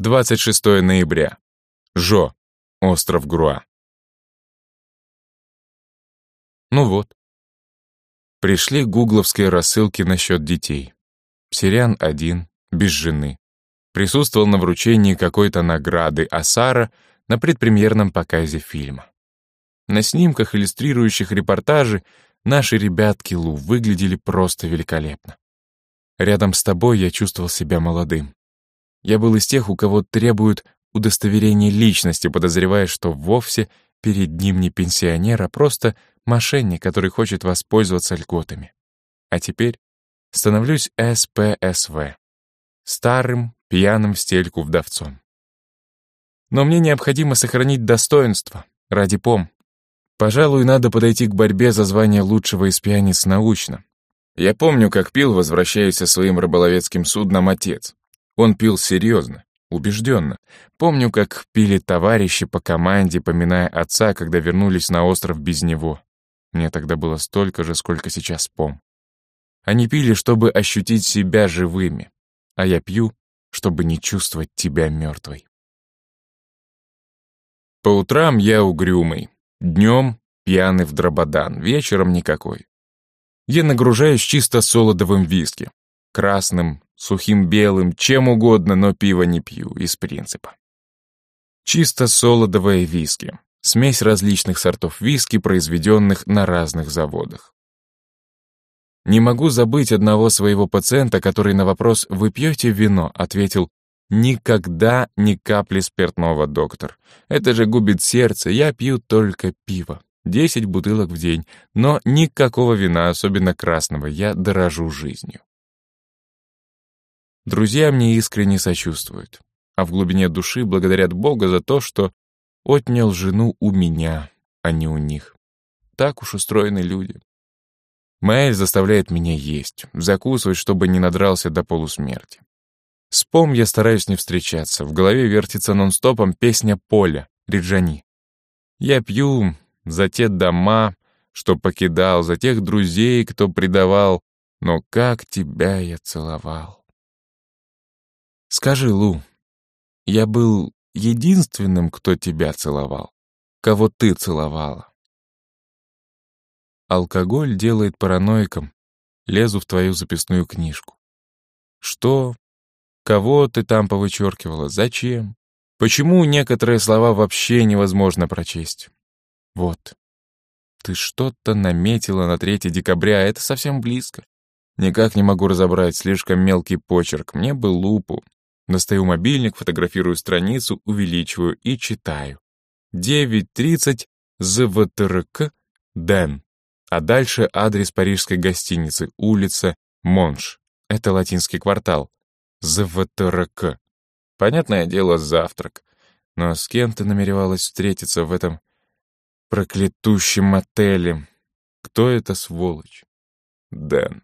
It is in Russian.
26 ноября. Жо. Остров Груа. Ну вот. Пришли гугловские рассылки насчет детей. Сириан один, без жены. Присутствовал на вручении какой-то награды, а Сара — на предпремьерном показе фильма. На снимках, иллюстрирующих репортажи, наши ребятки Лу выглядели просто великолепно. Рядом с тобой я чувствовал себя молодым. Я был из тех, у кого требуют удостоверения личности, подозревая, что вовсе перед ним не пенсионер, а просто мошенник, который хочет воспользоваться льготами. А теперь становлюсь СПСВ, старым, пьяным в стельку вдовцом. Но мне необходимо сохранить достоинство ради пом. Пожалуй, надо подойти к борьбе за звание лучшего из пьяниц научно. Я помню, как пил, возвращаясь со своим рыболовецким судном отец. Он пил серьезно, убежденно. Помню, как пили товарищи по команде, поминая отца, когда вернулись на остров без него. Мне тогда было столько же, сколько сейчас пом. Они пили, чтобы ощутить себя живыми, а я пью, чтобы не чувствовать тебя мертвой. По утрам я угрюмый, днем пьяный в дрободан, вечером никакой. Я нагружаюсь чисто солодовым виски. Красным, сухим белым, чем угодно, но пива не пью, из принципа. Чисто солодовое виски. Смесь различных сортов виски, произведенных на разных заводах. Не могу забыть одного своего пациента, который на вопрос «Вы пьете вино?» ответил Никогда ни капли спиртного, доктор. Это же губит сердце, я пью только пиво. Десять бутылок в день, но никакого вина, особенно красного, я дорожу жизнью. Друзья мне искренне сочувствуют, а в глубине души благодарят Бога за то, что отнял жену у меня, а не у них. Так уж устроены люди. Маэль заставляет меня есть, закусывать, чтобы не надрался до полусмерти. С Пом я стараюсь не встречаться. В голове вертится нон-стопом песня Поля, Риджани. Я пью за те дома, что покидал, за тех друзей, кто предавал, но как тебя я целовал. Скажи, Лу, я был единственным, кто тебя целовал, кого ты целовала. Алкоголь делает параноиком. Лезу в твою записную книжку. Что Кого ты там повычеркивала? Зачем? Почему некоторые слова вообще невозможно прочесть? Вот. Ты что-то наметила на 3 декабря, а это совсем близко. Никак не могу разобрать, слишком мелкий почерк. Мне бы лупу. Достаю мобильник, фотографирую страницу, увеличиваю и читаю. 9.30 ЗВТРК Дэн. А дальше адрес парижской гостиницы, улица Монш. Это латинский квартал. ЗВТРК. Понятное дело, завтрак. Но с кем ты намеревалась встретиться в этом проклятущем отеле? Кто это сволочь? Дэн.